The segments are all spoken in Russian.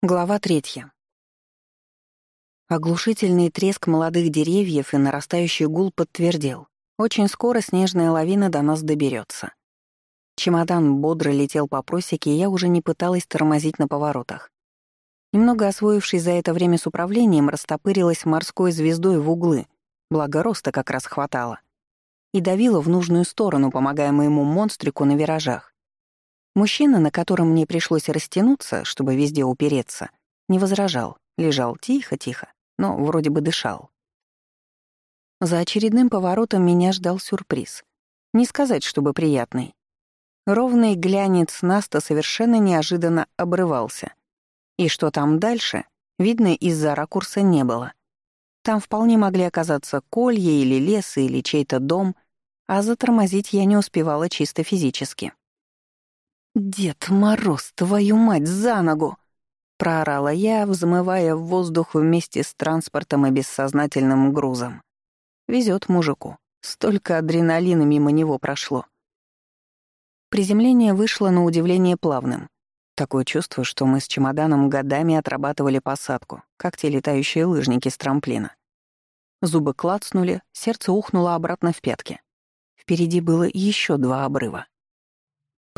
Глава третья. Оглушительный треск молодых деревьев и нарастающий гул подтвердил. Очень скоро снежная лавина до нас доберется. Чемодан бодро летел по просеке, и я уже не пыталась тормозить на поворотах. Немного освоившись за это время с управлением, растопырилась морской звездой в углы, благо роста как раз хватало, и давила в нужную сторону, помогая моему монстрику на виражах. Мужчина, на котором мне пришлось растянуться, чтобы везде упереться, не возражал, лежал тихо-тихо, но вроде бы дышал. За очередным поворотом меня ждал сюрприз. Не сказать, чтобы приятный. Ровный глянец Наста совершенно неожиданно обрывался. И что там дальше, видно из-за ракурса не было. Там вполне могли оказаться колья или лес, или чей-то дом, а затормозить я не успевала чисто физически. «Дед Мороз, твою мать, за ногу!» — проорала я, взмывая в воздух вместе с транспортом и бессознательным грузом. Везет мужику. Столько адреналина мимо него прошло. Приземление вышло на удивление плавным. Такое чувство, что мы с чемоданом годами отрабатывали посадку, как те летающие лыжники с трамплина. Зубы клацнули, сердце ухнуло обратно в пятки. Впереди было еще два обрыва.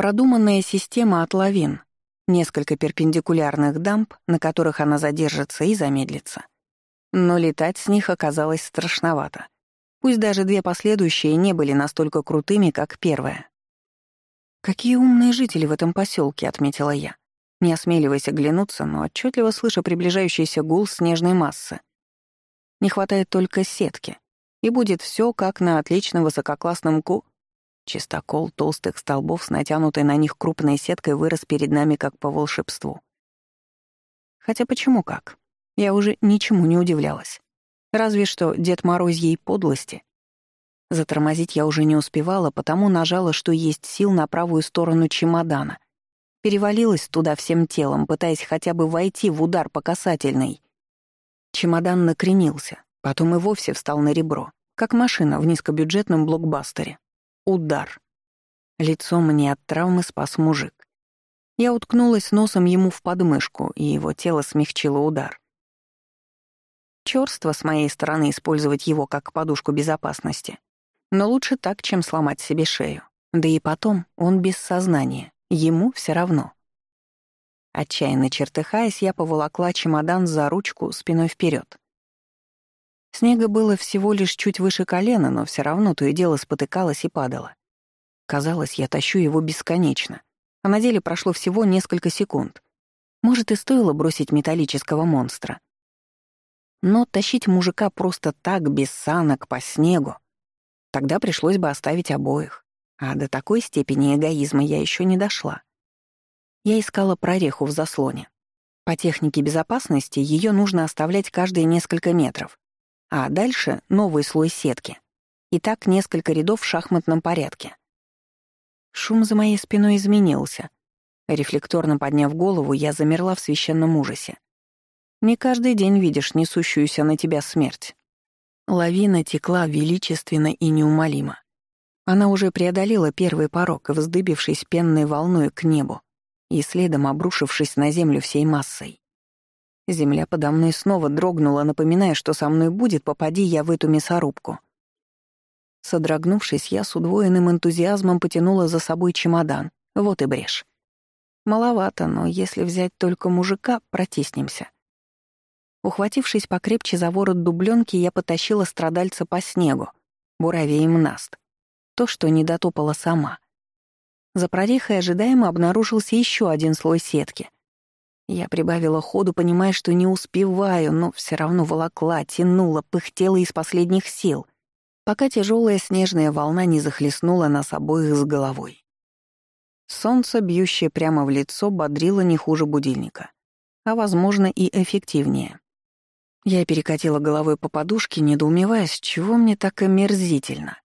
Продуманная система от лавин, несколько перпендикулярных дамб, на которых она задержится и замедлится. Но летать с них оказалось страшновато. Пусть даже две последующие не были настолько крутыми, как первая. «Какие умные жители в этом поселке, отметила я, не осмеливаясь оглянуться, но отчетливо слыша приближающийся гул снежной массы. Не хватает только сетки, и будет все как на отличном высококлассном ку... Чистокол толстых столбов с натянутой на них крупной сеткой вырос перед нами как по волшебству. Хотя почему как? Я уже ничему не удивлялась. Разве что Дед Морозьей подлости. Затормозить я уже не успевала, потому нажала, что есть сил на правую сторону чемодана. Перевалилась туда всем телом, пытаясь хотя бы войти в удар по касательной. Чемодан накренился, потом и вовсе встал на ребро, как машина в низкобюджетном блокбастере. Удар. Лицо мне от травмы спас мужик. Я уткнулась носом ему в подмышку, и его тело смягчило удар. Чёрство с моей стороны использовать его как подушку безопасности. Но лучше так, чем сломать себе шею. Да и потом, он без сознания. Ему все равно. Отчаянно чертыхаясь, я поволокла чемодан за ручку спиной вперед. Снега было всего лишь чуть выше колена, но все равно то и дело спотыкалось и падало. Казалось, я тащу его бесконечно, а на деле прошло всего несколько секунд. Может, и стоило бросить металлического монстра. Но тащить мужика просто так, без санок, по снегу, тогда пришлось бы оставить обоих. А до такой степени эгоизма я еще не дошла. Я искала прореху в заслоне. По технике безопасности ее нужно оставлять каждые несколько метров, а дальше новый слой сетки. И так несколько рядов в шахматном порядке. Шум за моей спиной изменился. Рефлекторно подняв голову, я замерла в священном ужасе. Не каждый день видишь несущуюся на тебя смерть. Лавина текла величественно и неумолимо. Она уже преодолела первый порог, вздыбившись пенной волной к небу и следом обрушившись на землю всей массой. Земля подо мной снова дрогнула, напоминая, что со мной будет, попади я в эту мясорубку. Содрогнувшись, я с удвоенным энтузиазмом потянула за собой чемодан. Вот и брешь. Маловато, но если взять только мужика, протиснемся. Ухватившись покрепче за ворот дубленки, я потащила страдальца по снегу, бураве им наст. То, что не дотопала сама. За прорехой ожидаемо обнаружился еще один слой сетки — я прибавила ходу, понимая, что не успеваю, но все равно волокла, тянула, пыхтела из последних сил, пока тяжелая снежная волна не захлестнула нас обоих с головой. Солнце, бьющее прямо в лицо, бодрило не хуже будильника, а, возможно, и эффективнее. Я перекатила головой по подушке, недоумевая, с чего мне так омерзительно.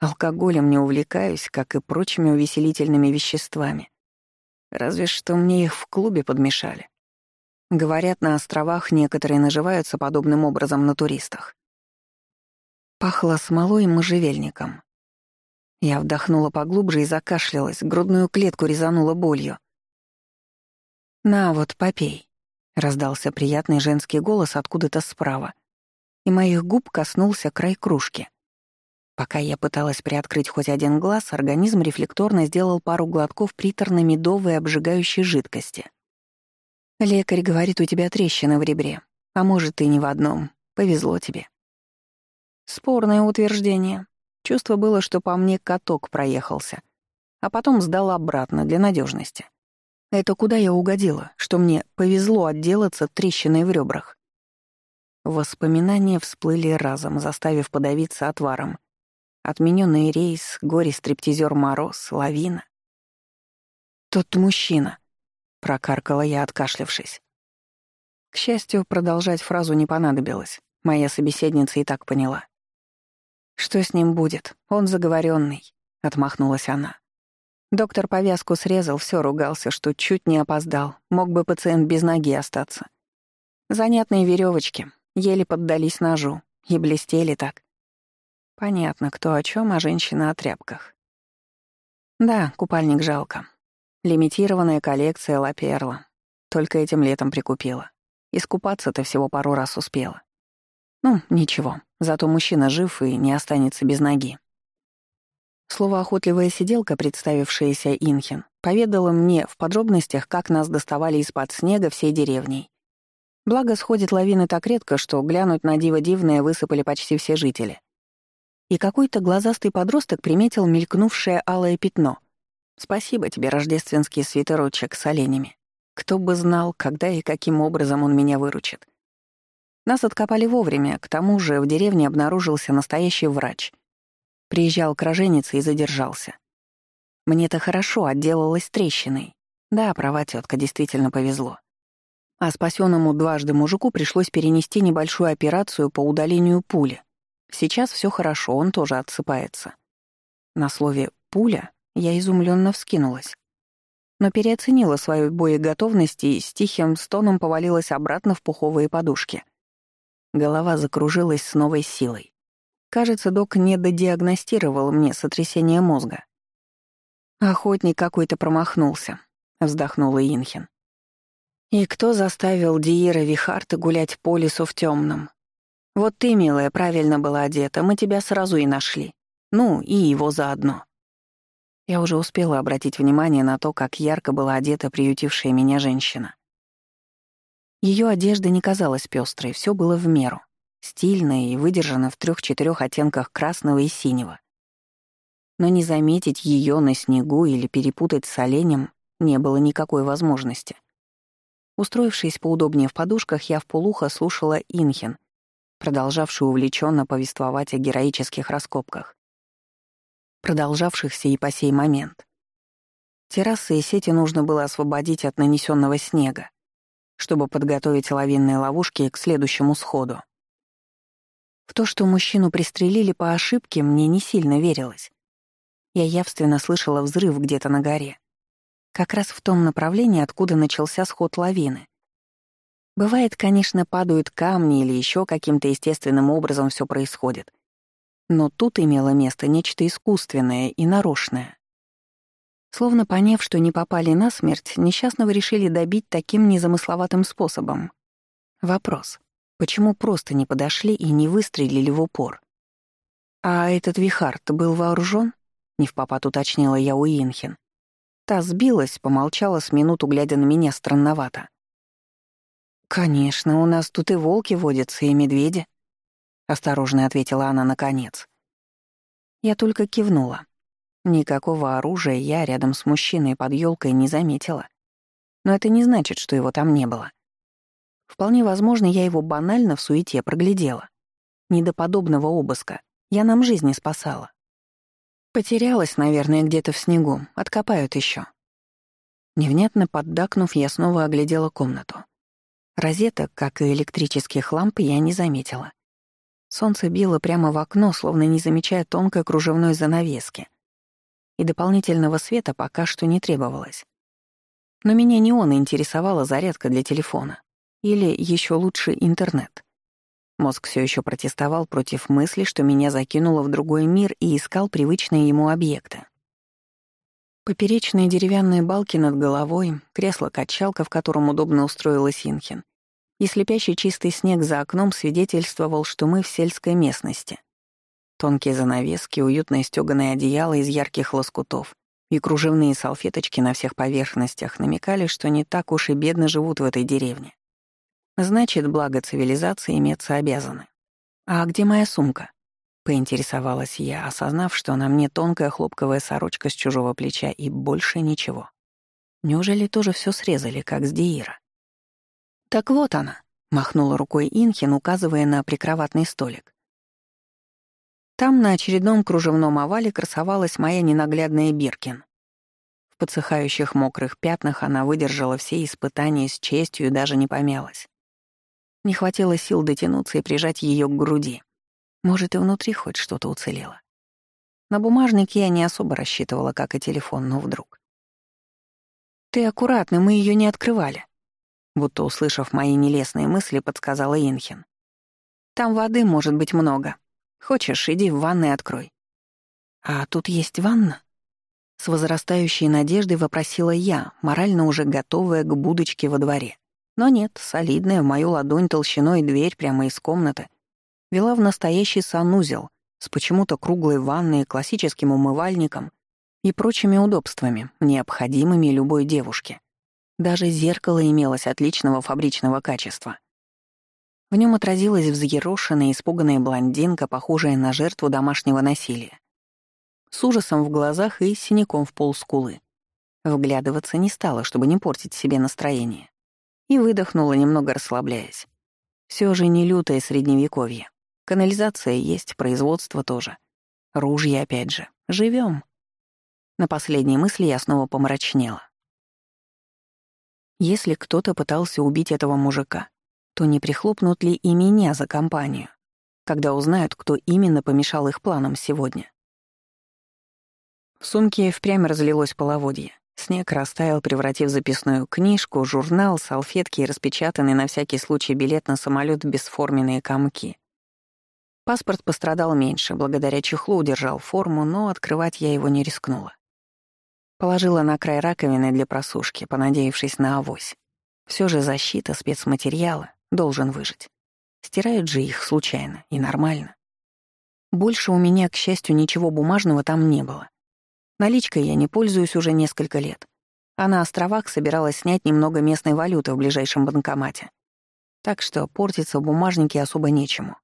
Алкоголем не увлекаюсь, как и прочими увеселительными веществами. Разве что мне их в клубе подмешали. Говорят, на островах некоторые наживаются подобным образом на туристах. Пахло смолой и можжевельником. Я вдохнула поглубже и закашлялась, грудную клетку резанула болью. «На вот, попей». Раздался приятный женский голос откуда-то справа, и моих губ коснулся край кружки. Пока я пыталась приоткрыть хоть один глаз, организм рефлекторно сделал пару глотков приторно-медовой обжигающей жидкости. «Лекарь говорит, у тебя трещина в ребре. А может, и не в одном. Повезло тебе». Спорное утверждение. Чувство было, что по мне каток проехался, а потом сдал обратно для надежности. Это куда я угодила, что мне повезло отделаться трещиной в ребрах. Воспоминания всплыли разом, заставив подавиться отваром. Отмененный рейс, горе-стриптизер Мороз, лавина. «Тот мужчина», — прокаркала я, откашлявшись. К счастью, продолжать фразу не понадобилось. Моя собеседница и так поняла. «Что с ним будет? Он заговоренный, отмахнулась она. Доктор повязку срезал, все ругался, что чуть не опоздал, мог бы пациент без ноги остаться. Занятные веревочки, еле поддались ножу и блестели так. Понятно, кто о чем, а женщина о тряпках. Да, купальник жалко. Лимитированная коллекция Лаперла. Только этим летом прикупила. Искупаться-то всего пару раз успела. Ну, ничего, зато мужчина жив и не останется без ноги. Слово «охотливая сиделка», представившаяся Инхин, поведала мне в подробностях, как нас доставали из-под снега всей деревней. Благо, сходит лавины так редко, что глянуть на диво дивное высыпали почти все жители. И какой-то глазастый подросток приметил мелькнувшее алое пятно. Спасибо тебе, рождественский свитерочек с оленями. Кто бы знал, когда и каким образом он меня выручит. Нас откопали вовремя, к тому же в деревне обнаружился настоящий врач. Приезжал к роженице и задержался. Мне-то хорошо отделалась трещиной. Да, права тетка, действительно повезло. А спасенному дважды мужику пришлось перенести небольшую операцию по удалению пули. Сейчас все хорошо, он тоже отсыпается. На слове «пуля» я изумленно вскинулась. Но переоценила свою боеготовность и с тихим стоном повалилась обратно в пуховые подушки — Голова закружилась с новой силой. Кажется, док не додиагностировал мне сотрясение мозга. «Охотник какой-то промахнулся», — вздохнула Инхин. «И кто заставил Диира Вихарта гулять по лесу в темном? Вот ты, милая, правильно была одета, мы тебя сразу и нашли. Ну, и его заодно». Я уже успела обратить внимание на то, как ярко была одета приютившая меня женщина. Ее одежда не казалась пестрой, все было в меру, стильно и выдержано в трех-четырех оттенках красного и синего. Но не заметить ее на снегу или перепутать с оленем не было никакой возможности. Устроившись поудобнее в подушках, я вполуха слушала Инхин, продолжавшую увлеченно повествовать о героических раскопках, продолжавшихся и по сей момент. Террасы и сети нужно было освободить от нанесенного снега чтобы подготовить лавинные ловушки к следующему сходу. В то, что мужчину пристрелили по ошибке, мне не сильно верилось. Я явственно слышала взрыв где-то на горе. Как раз в том направлении, откуда начался сход лавины. Бывает, конечно, падают камни или еще каким-то естественным образом все происходит. Но тут имело место нечто искусственное и нарочное. Словно поняв, что не попали на смерть, несчастного решили добить таким незамысловатым способом. Вопрос. Почему просто не подошли и не выстрелили в упор? «А этот Вихард был вооружен? не в попад уточнила я у Инхин. Та сбилась, помолчала с минуту, глядя на меня странновато. «Конечно, у нас тут и волки водятся, и медведи», — осторожно ответила она наконец. Я только кивнула. Никакого оружия я рядом с мужчиной под елкой не заметила. Но это не значит, что его там не было. Вполне возможно, я его банально в суете проглядела. Не до подобного обыска. Я нам жизни спасала. Потерялась, наверное, где-то в снегу. Откопают еще. Невнятно поддакнув, я снова оглядела комнату. Розеток, как и электрических ламп, я не заметила. Солнце било прямо в окно, словно не замечая тонкой кружевной занавески и дополнительного света пока что не требовалось. Но меня не он интересовала зарядка для телефона. Или еще лучше интернет. Мозг все еще протестовал против мысли, что меня закинуло в другой мир и искал привычные ему объекты. Поперечные деревянные балки над головой, кресло-качалка, в котором удобно устроилась Инхин, и слепящий чистый снег за окном свидетельствовал, что мы в сельской местности. Тонкие занавески, уютное стёганое одеяло из ярких лоскутов и кружевные салфеточки на всех поверхностях намекали, что не так уж и бедно живут в этой деревне. Значит, благо цивилизации иметься обязаны. «А где моя сумка?» — поинтересовалась я, осознав, что на мне тонкая хлопковая сорочка с чужого плеча и больше ничего. Неужели тоже все срезали, как с Диира? «Так вот она», — махнула рукой Инхин, указывая на прикроватный столик. Там на очередном кружевном овале красовалась моя ненаглядная Биркин. В подсыхающих мокрых пятнах она выдержала все испытания с честью и даже не помялась. Не хватило сил дотянуться и прижать ее к груди. Может, и внутри хоть что-то уцелело. На бумажнике я не особо рассчитывала, как и телефон, но вдруг. «Ты аккуратно, мы ее не открывали», будто услышав мои нелестные мысли, подсказала Инхин. «Там воды может быть много. Хочешь, иди в ванной открой». «А тут есть ванна?» С возрастающей надеждой вопросила я, морально уже готовая к будочке во дворе. Но нет, солидная в мою ладонь толщиной дверь прямо из комнаты вела в настоящий санузел с почему-то круглой ванной, классическим умывальником и прочими удобствами, необходимыми любой девушке. Даже зеркало имелось отличного фабричного качества. В нем отразилась взъерошенная, испуганная блондинка, похожая на жертву домашнего насилия. С ужасом в глазах и синяком в пол скулы. Вглядываться не стала, чтобы не портить себе настроение и выдохнула, немного расслабляясь. Все же не лютое средневековье. Канализация есть, производство тоже. Ружья опять же. Живем. На последней мысли я снова помрачнела. Если кто-то пытался убить этого мужика, то не прихлопнут ли и меня за компанию, когда узнают, кто именно помешал их планам сегодня? В сумке впрямь разлилось половодье. Снег растаял, превратив записную книжку, журнал, салфетки и распечатанный на всякий случай билет на самолет в бесформенные комки. Паспорт пострадал меньше, благодаря чехлу удержал форму, но открывать я его не рискнула. Положила на край раковины для просушки, понадеявшись на авось. Все же защита, спецматериалы должен выжить. Стирают же их случайно и нормально. Больше у меня, к счастью, ничего бумажного там не было. Наличкой я не пользуюсь уже несколько лет. А на островах собиралась снять немного местной валюты в ближайшем банкомате. Так что портиться в бумажнике особо нечему.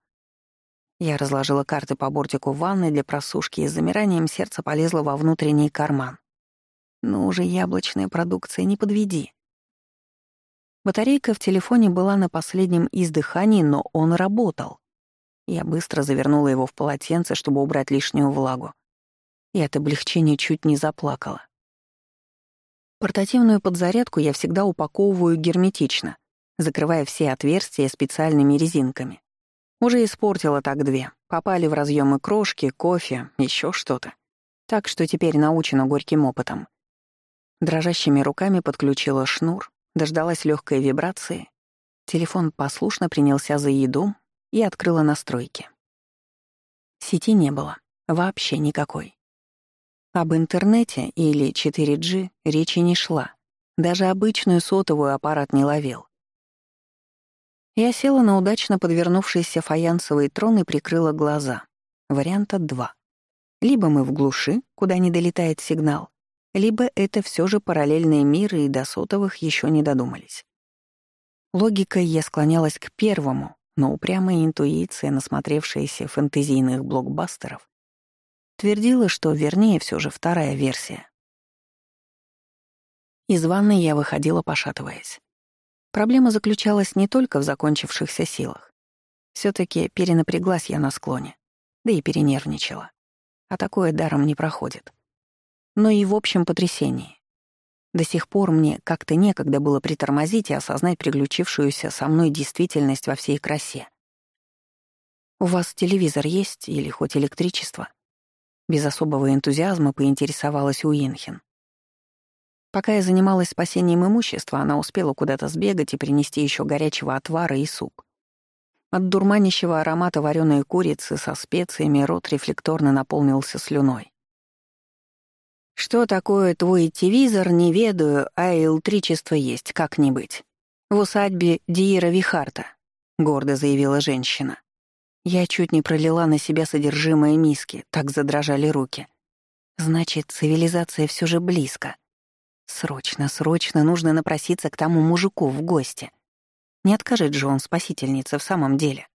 Я разложила карты по бортику ванны для просушки и с замиранием сердца полезла во внутренний карман. Ну уже яблочная продукция, не подведи. Батарейка в телефоне была на последнем издыхании, но он работал. Я быстро завернула его в полотенце, чтобы убрать лишнюю влагу и от облегчения чуть не заплакала. Портативную подзарядку я всегда упаковываю герметично, закрывая все отверстия специальными резинками. Уже испортила так две. Попали в разъемы крошки, кофе, еще что-то. Так что теперь научена горьким опытом. Дрожащими руками подключила шнур, дождалась легкой вибрации. Телефон послушно принялся за еду и открыла настройки. Сети не было. Вообще никакой. Об интернете или 4G речи не шла. Даже обычную сотовую аппарат не ловил. Я села на удачно подвернувшийся фаянсовый трон и прикрыла глаза. Варианта два. Либо мы в глуши, куда не долетает сигнал, либо это все же параллельные миры и до сотовых еще не додумались. Логикой я склонялась к первому, но упрямая интуиция, насмотревшаяся фэнтезийных блокбастеров, Твердила, что вернее все же вторая версия. Из ванной я выходила, пошатываясь. Проблема заключалась не только в закончившихся силах. все таки перенапряглась я на склоне, да и перенервничала. А такое даром не проходит. Но и в общем потрясении. До сих пор мне как-то некогда было притормозить и осознать приключившуюся со мной действительность во всей красе. «У вас телевизор есть или хоть электричество?» Без особого энтузиазма поинтересовалась Уинхен. Пока я занималась спасением имущества, она успела куда-то сбегать и принести еще горячего отвара и суп. От дурманящего аромата вареной курицы со специями рот рефлекторно наполнился слюной. Что такое твой телевизор, не ведаю, а электричество есть, как не быть. В усадьбе Диира Вихарта, — гордо заявила женщина. Я чуть не пролила на себя содержимое миски, так задрожали руки. Значит, цивилизация все же близко. Срочно, срочно нужно напроситься к тому мужику в гости. Не откажет же он спасительнице в самом деле.